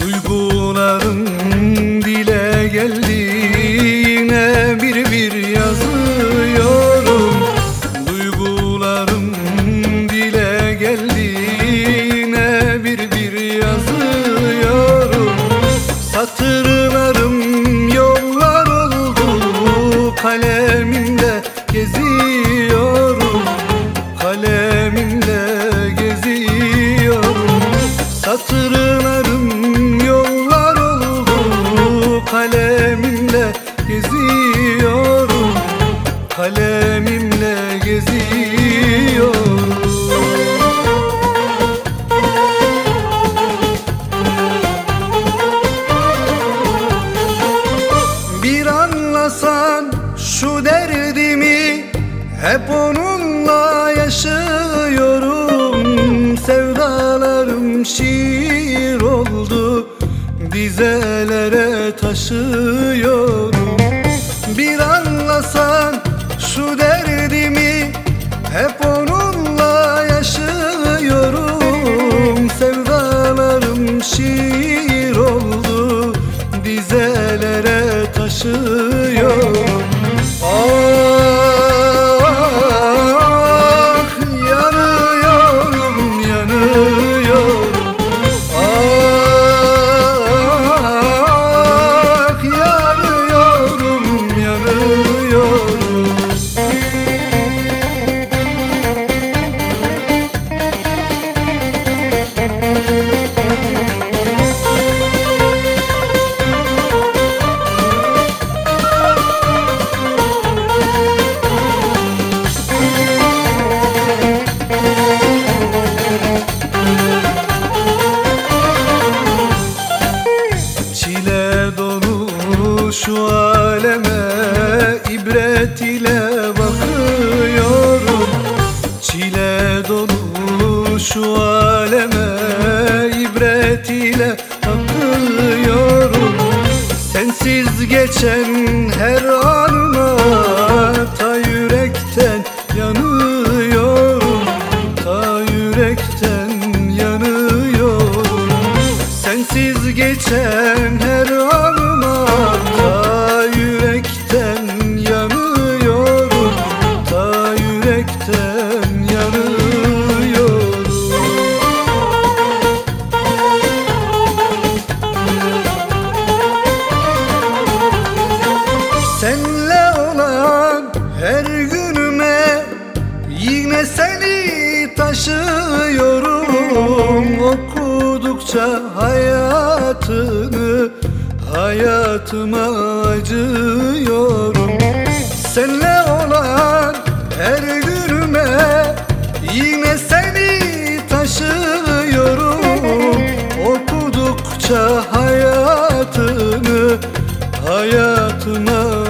Duygularım bir yazıyorum. Duygularım dile geldi yine bir bir yazıyorum. Satırlarım yollar oldu kalemimle geziyorum. Kalemimle geziyorum. Satırlarım Kalemimle geziyorum. Bir anlasan şu derdimi Hep onunla yaşıyorum. Sevdalarım şiir oldu Dizelere taşıyorum. Bir anlasan şu derdimi Hep onunla yaşıyorum. Sevdalarım şiir oldu Dizelere taşıyorum şu aleme ibret ile bakıyorum. Çile dolu şu aleme ibret ile bakıyorum. Sensiz geçen her anıma ta yürekten yanıyorum. Ta yürekten yanıyorum. Sensiz geçen her anıma seni taşıyorum Okudukça hayatını Hayatıma acıyorum. Senle olan her günüme Yine seni taşıyorum. Okudukça hayatını Hayatıma